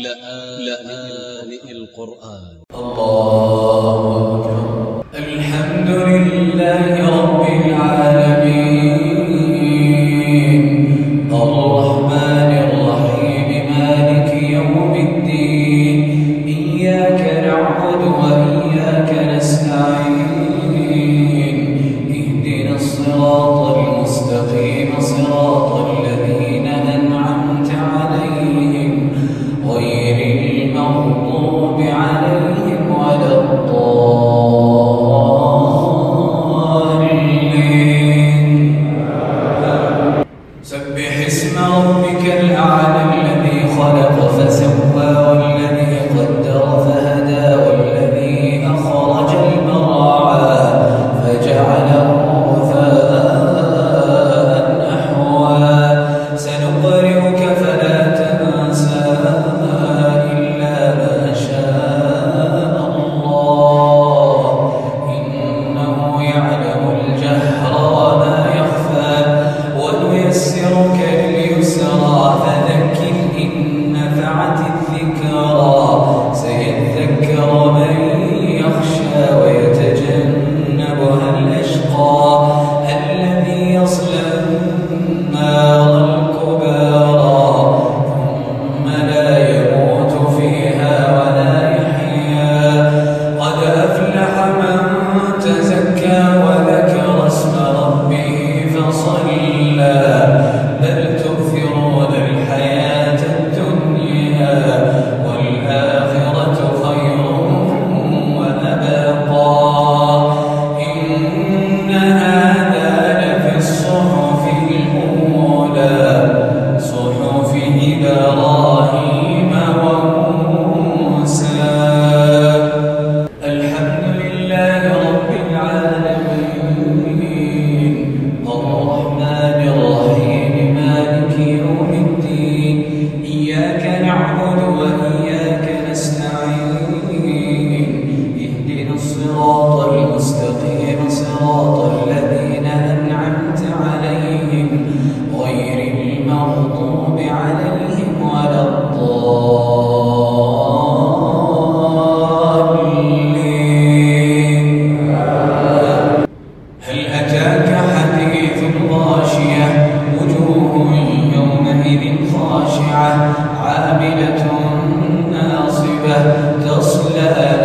لآن لا القرآن. الله أكبر. الحمد لله رب العالمين. عاملة ناصبة تصلى